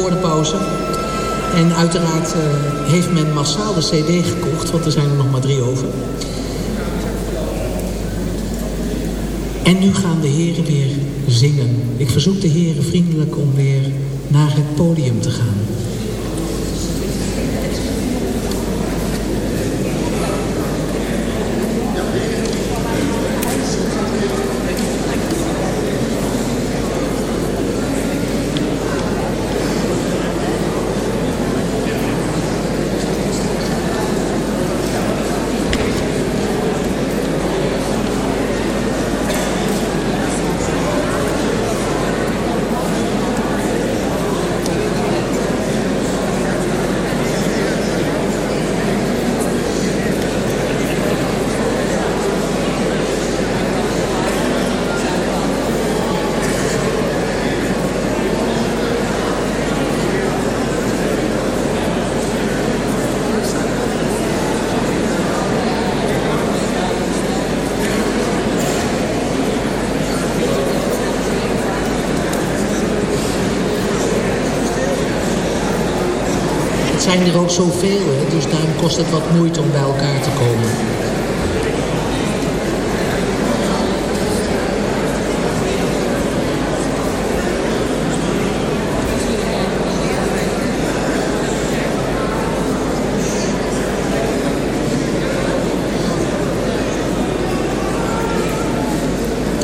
voor de pauze. En uiteraard uh, heeft men massaal de cd gekocht, want er zijn er nog maar drie over. En nu gaan de heren weer zingen. Ik verzoek de heren vriendelijk om weer naar het podium te gaan. Zijn er ook zoveel, hè? dus daarom kost het wat moeite om bij elkaar te komen.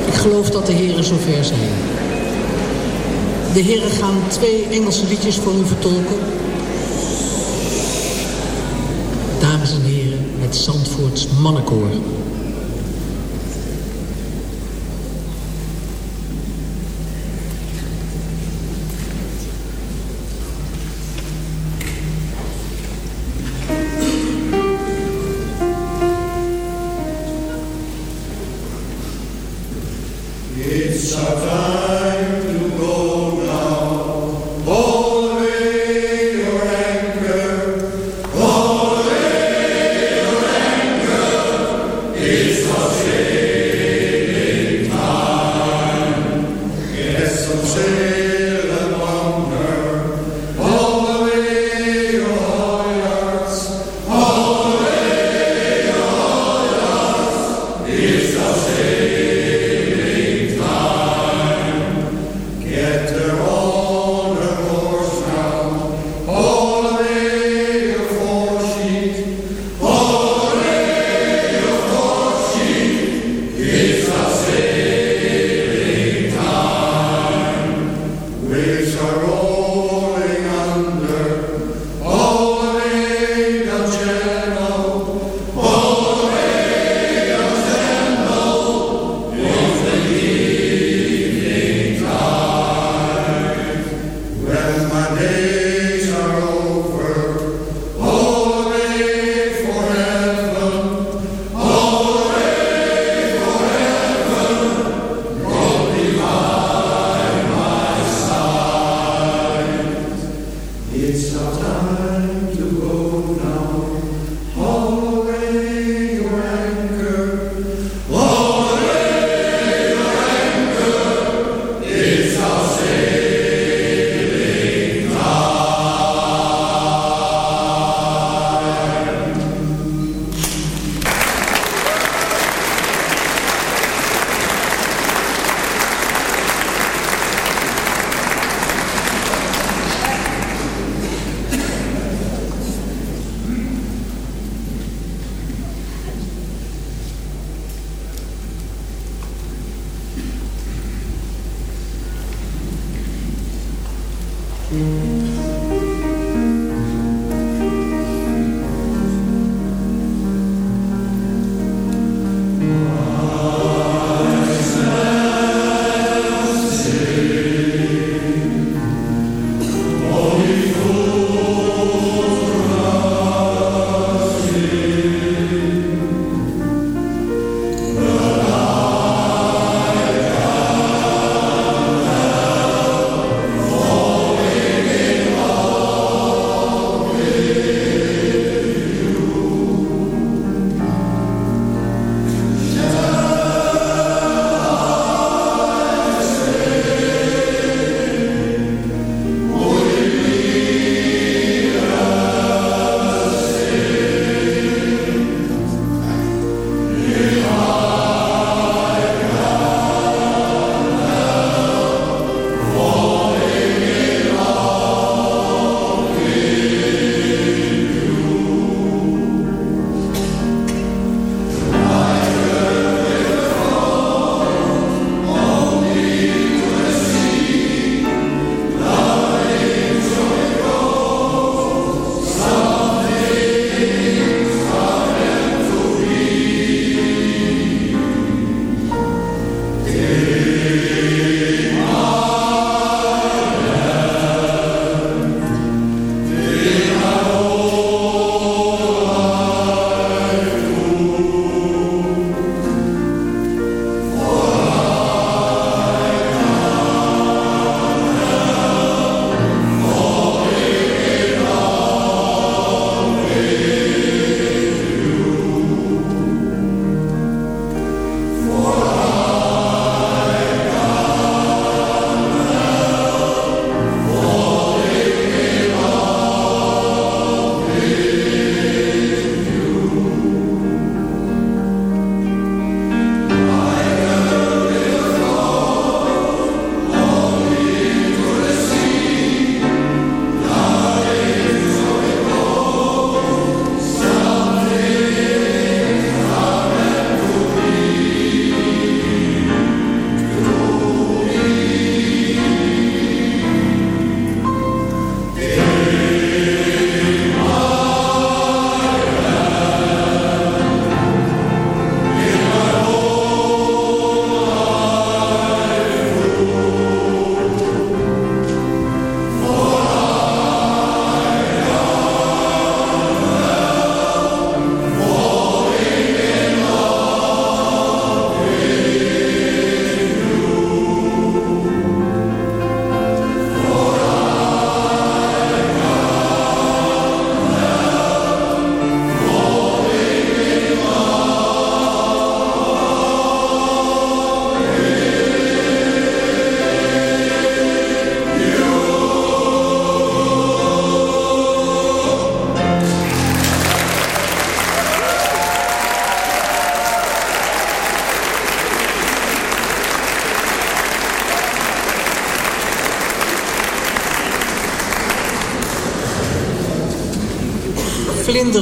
Ik geloof dat de heren zover zijn. De heren gaan twee Engelse liedjes voor u vertolken. Mannenkoor.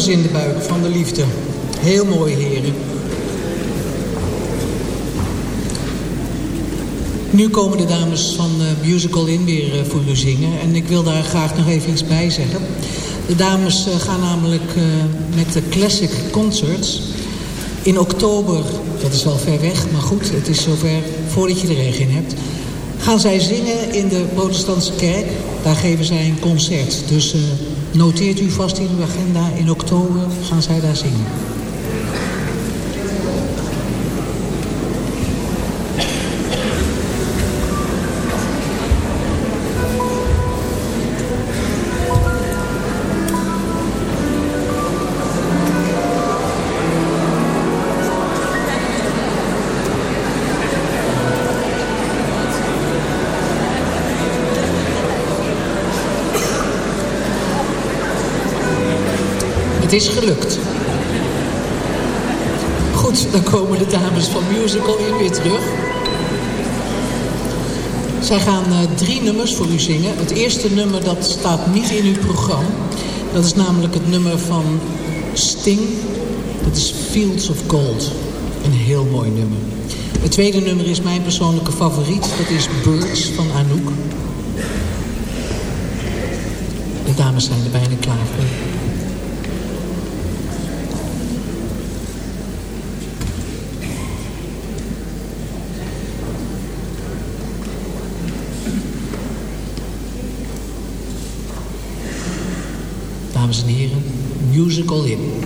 In de buik van de liefde. Heel mooi, heren. Nu komen de dames van uh, Musical In weer uh, voor u zingen. En ik wil daar graag nog even iets bij zeggen. De dames uh, gaan namelijk met de Classic Concerts... in oktober, dat is wel ver weg, maar goed, het is zover voordat je er regen hebt... gaan zij zingen in de protestantse kerk. Daar geven zij een concert. Dus noteert u vast in uw agenda, in oktober gaan zij daar zingen. Het is gelukt. Goed, dan komen de dames van Musical in weer terug. Zij gaan uh, drie nummers voor u zingen. Het eerste nummer dat staat niet in uw programma. Dat is namelijk het nummer van Sting. Dat is Fields of Gold. Een heel mooi nummer. Het tweede nummer is mijn persoonlijke favoriet. Dat is Birds van Anouk. De dames zijn er bijna klaar voor. Dames en heren, musical in.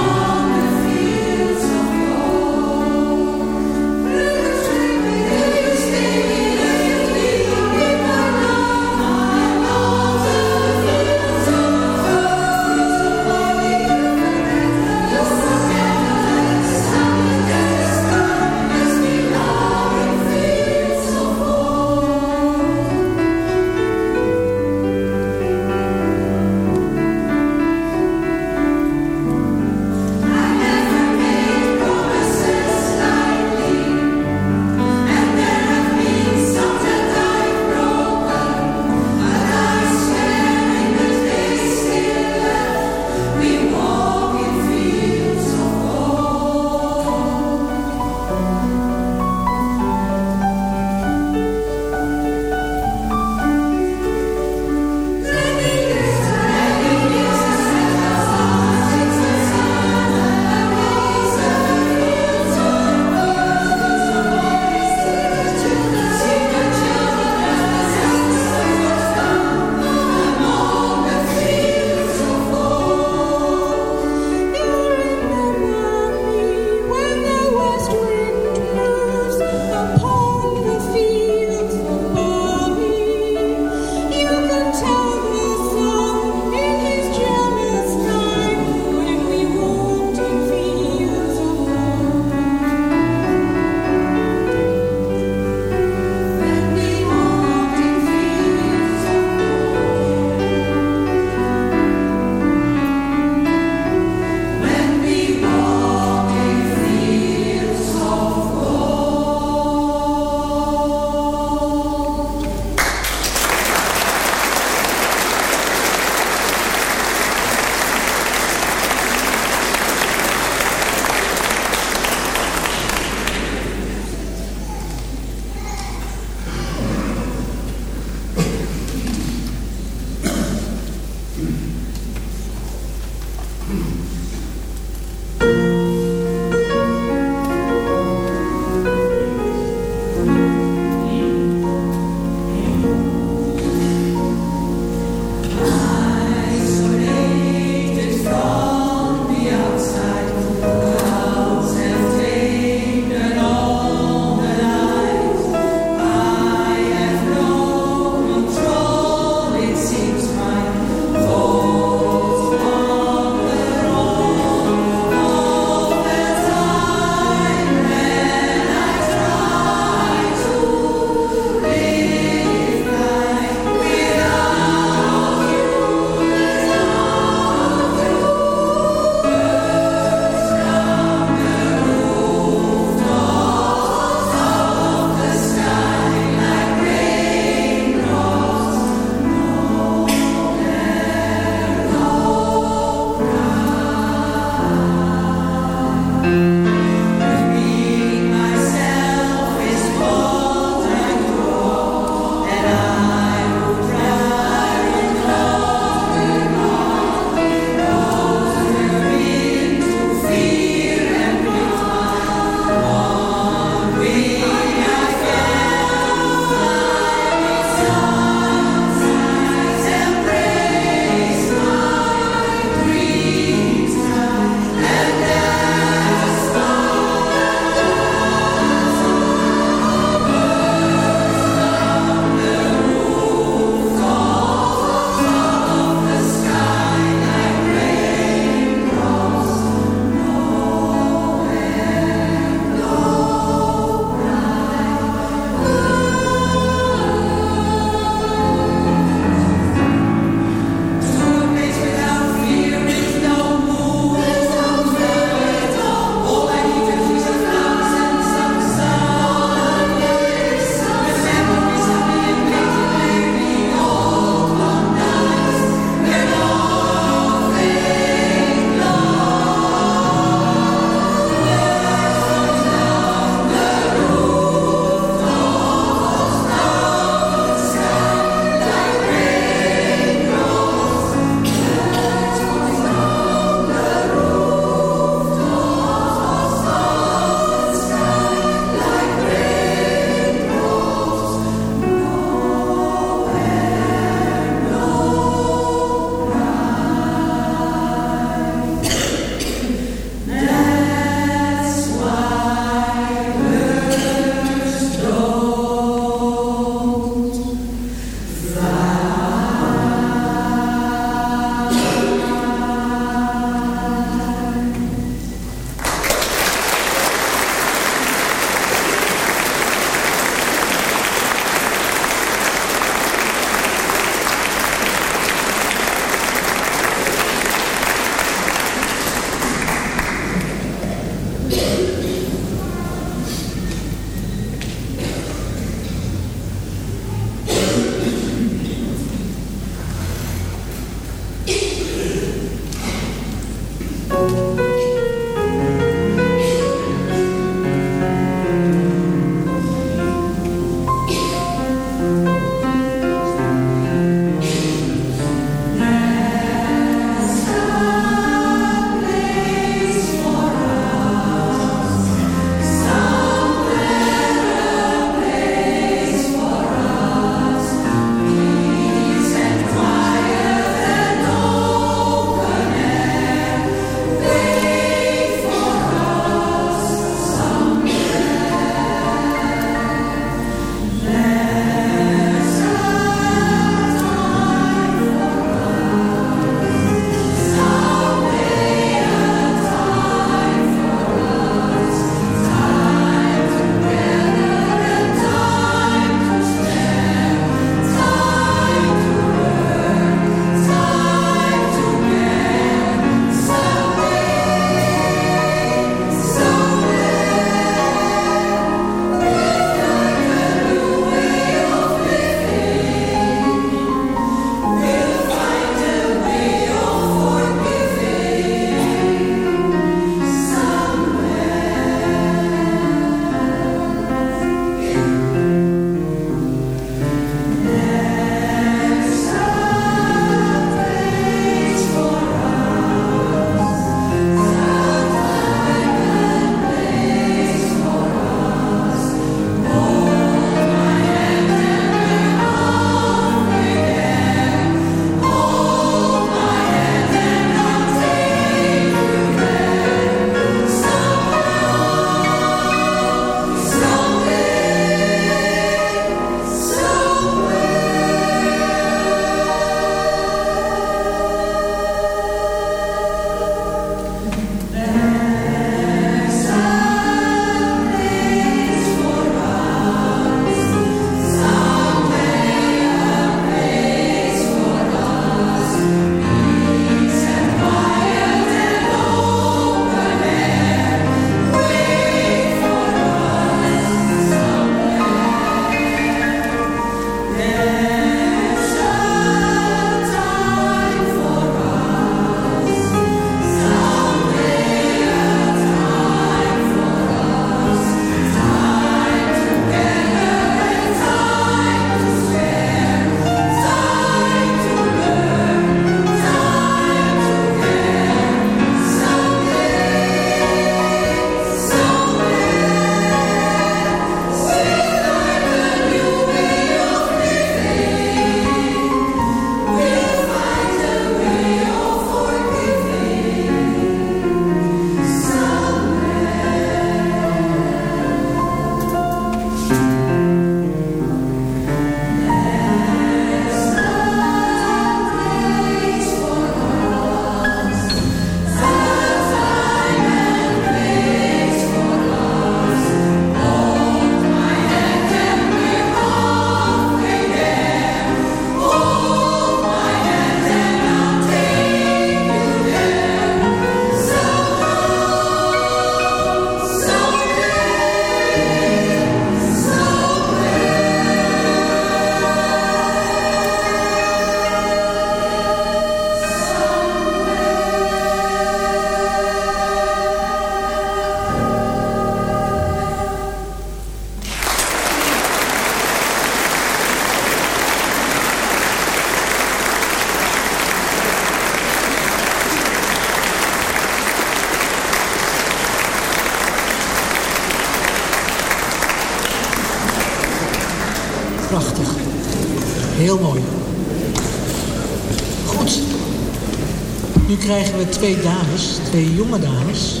Twee dames, twee jonge dames.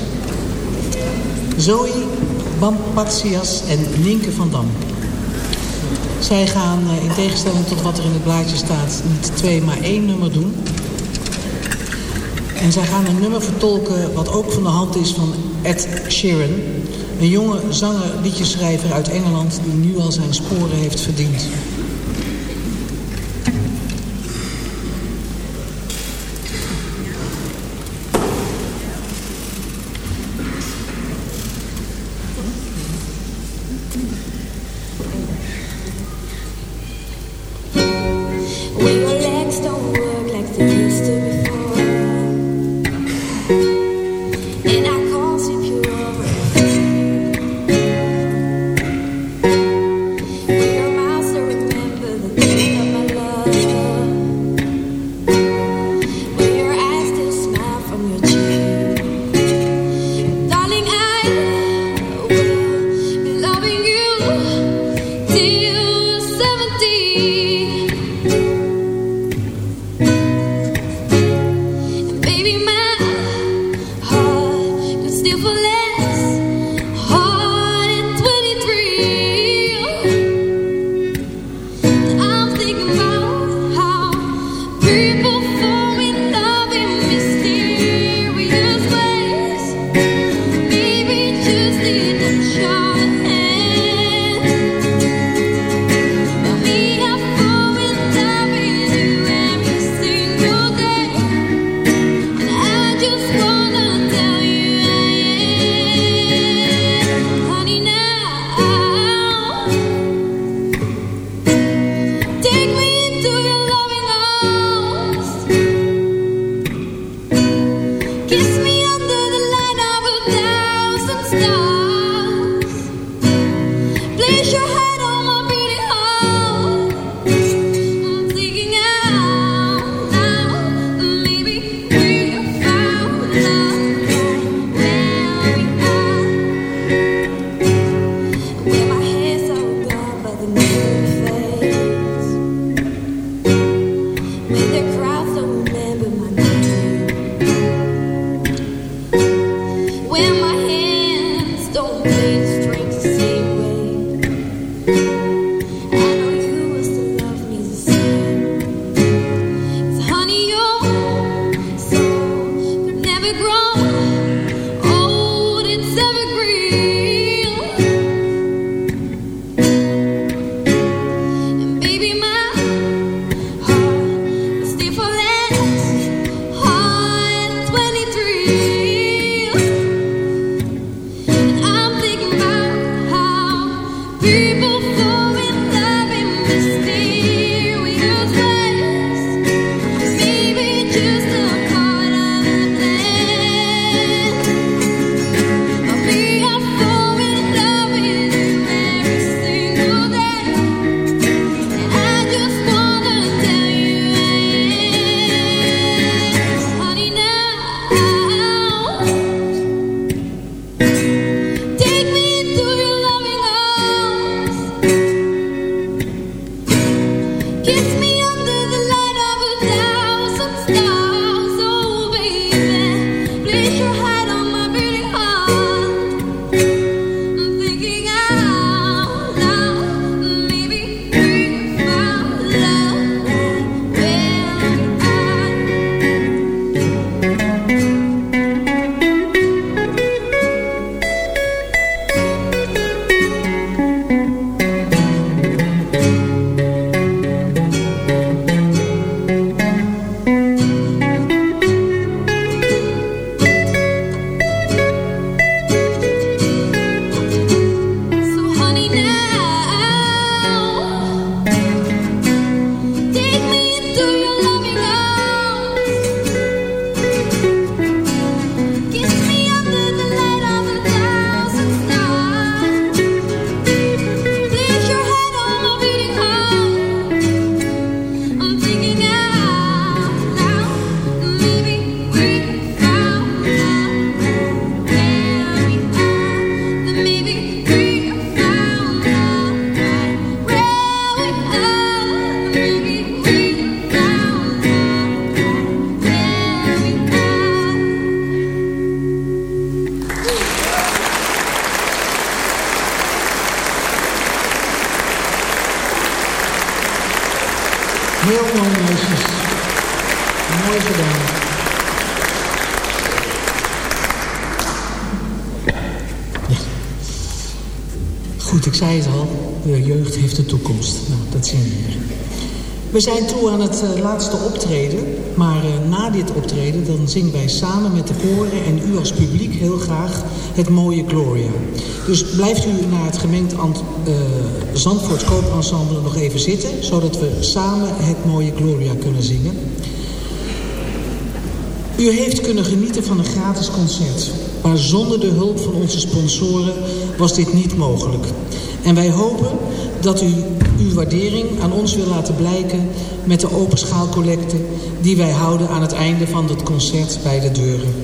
Zoe Bampatsias en Nienke van Dam. Zij gaan eh, in tegenstelling tot wat er in het blaadje staat... niet twee, maar één nummer doen. En zij gaan een nummer vertolken wat ook van de hand is van Ed Sheeran. Een jonge zanger, liedjeschrijver uit Engeland... die nu al zijn sporen heeft verdiend. We zijn toe aan het uh, laatste optreden. Maar uh, na dit optreden dan zingen wij samen met de koren en u als publiek heel graag het mooie Gloria. Dus blijft u naar het gemengd uh, Zandvoort Koopensemble nog even zitten. Zodat we samen het mooie Gloria kunnen zingen. U heeft kunnen genieten van een gratis concert. Maar zonder de hulp van onze sponsoren was dit niet mogelijk. En wij hopen dat u uw waardering aan ons wil laten blijken met de open schaalcollecte die wij houden aan het einde van het concert bij de deuren.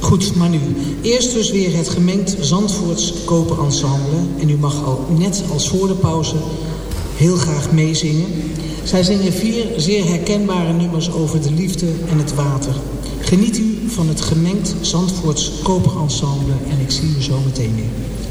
Goed, maar nu. Eerst dus weer het gemengd Zandvoorts kopen ensemble. En u mag al net als voor de pauze heel graag meezingen. Zij zingen vier zeer herkenbare nummers over de liefde en het water. Geniet u van het gemengd Zandvoorts koper ensemble en ik zie u zo meteen weer.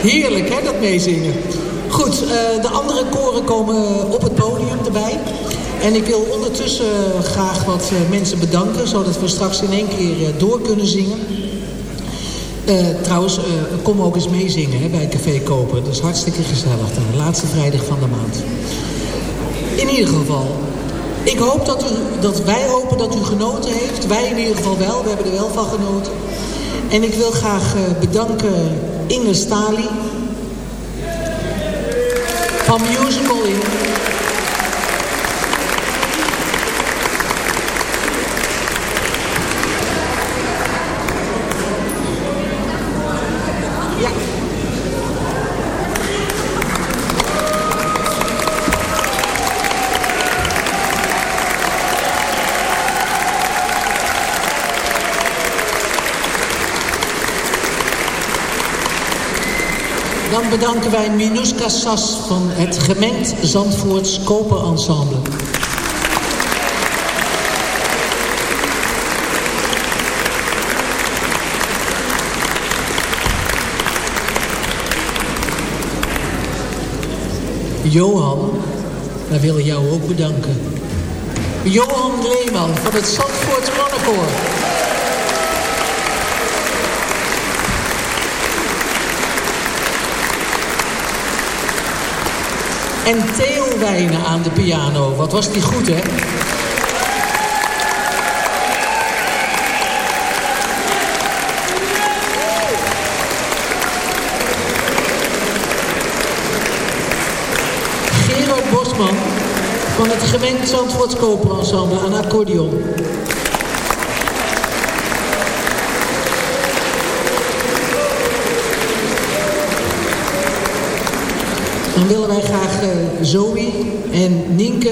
Heerlijk, hè, dat meezingen. Goed, uh, de andere koren komen op het podium erbij. En ik wil ondertussen graag wat uh, mensen bedanken... zodat we straks in één keer door kunnen zingen. trouwens, kom ook eens meezingen hè, bij Café Kopen. Dat is hartstikke gezellig. De laatste vrijdag van de maand. In ieder geval, ik hoop dat, u, dat wij hopen dat u genoten heeft. Wij in ieder geval wel. We hebben er wel van genoten. En ik wil graag uh, bedanken Inge Stali. Van Musical. Dan bedanken wij Minuska Sas van het gemengd Zandvoorts Koperensemble. Johan, wij willen jou ook bedanken. Johan Leeman van het Zandvoorts Mannenkoor. En Theo Wijnen aan de piano. Wat was die goed, hè? Gerard Bosman van het gemengd Zandvoorts Koperensemble aan accordeon. Dan willen wij graag uh, Zoe en Nienke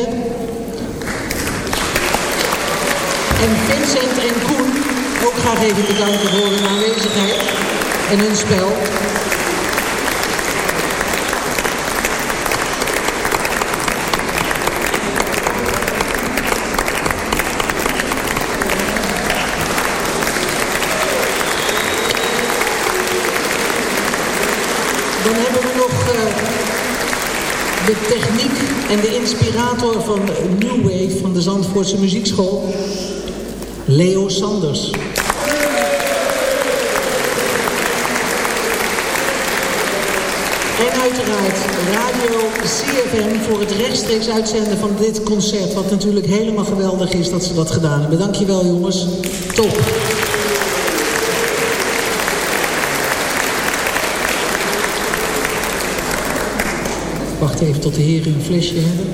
en Vincent en Koen ook graag even bedanken voor hun aanwezigheid en hun spel. Dan hebben we nog uh, de techniek en de inspirator van New Wave van de Zandvoortse Muziekschool, Leo Sanders. En uiteraard Radio CFM voor het rechtstreeks uitzenden van dit concert. Wat natuurlijk helemaal geweldig is dat ze dat gedaan hebben. Dankjewel jongens. Top. Even tot de heren een flesje hebben.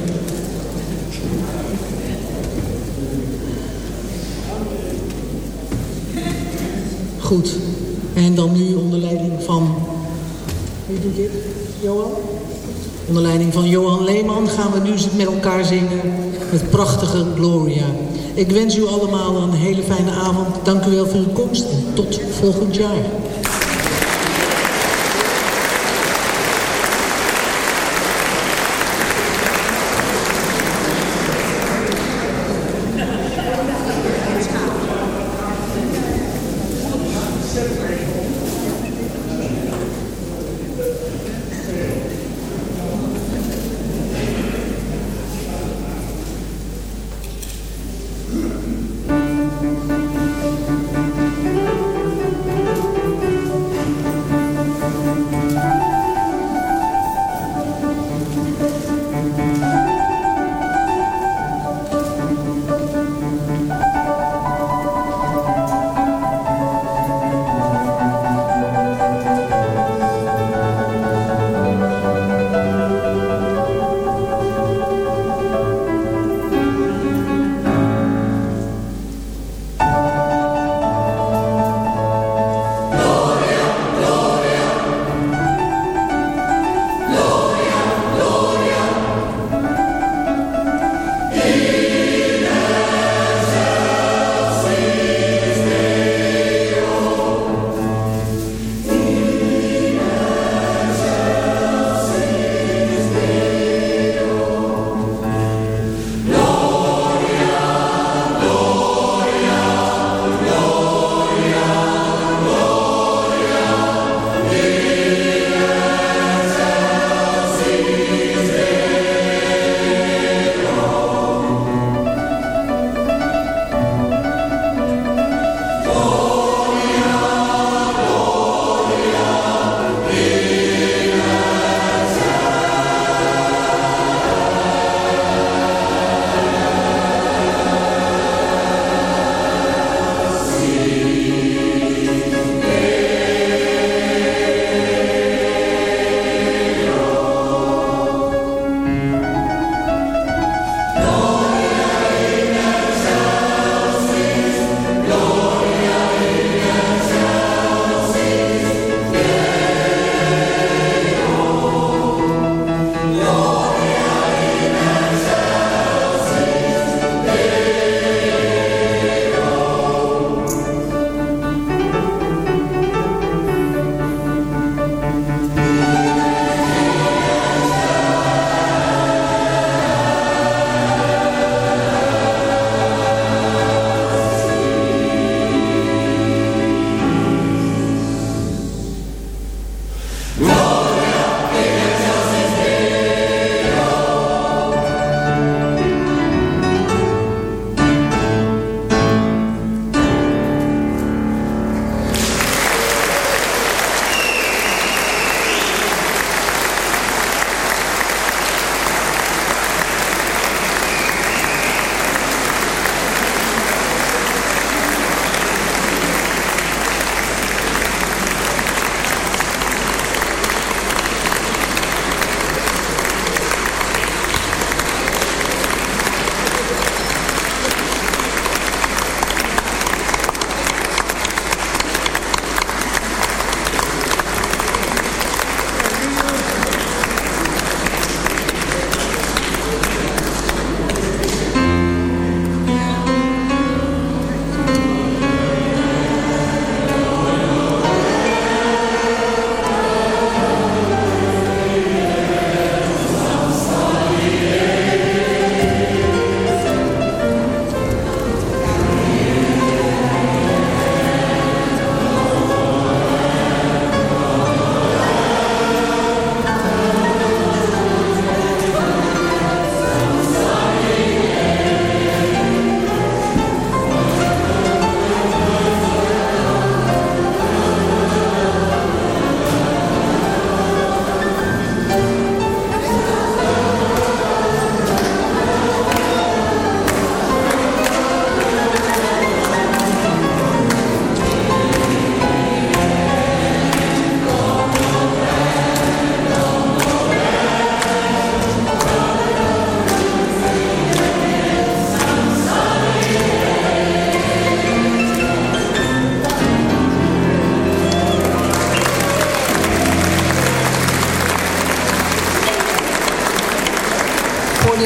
Goed. En dan nu onder leiding van... Wie doet dit? Johan? Onder leiding van Johan Leeman gaan we nu met elkaar zingen het prachtige Gloria. Ik wens u allemaal een hele fijne avond. Dank u wel voor uw komst en tot volgend jaar.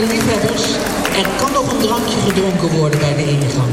de liefhebbers. Er kan nog een drankje gedronken worden bij de ingang.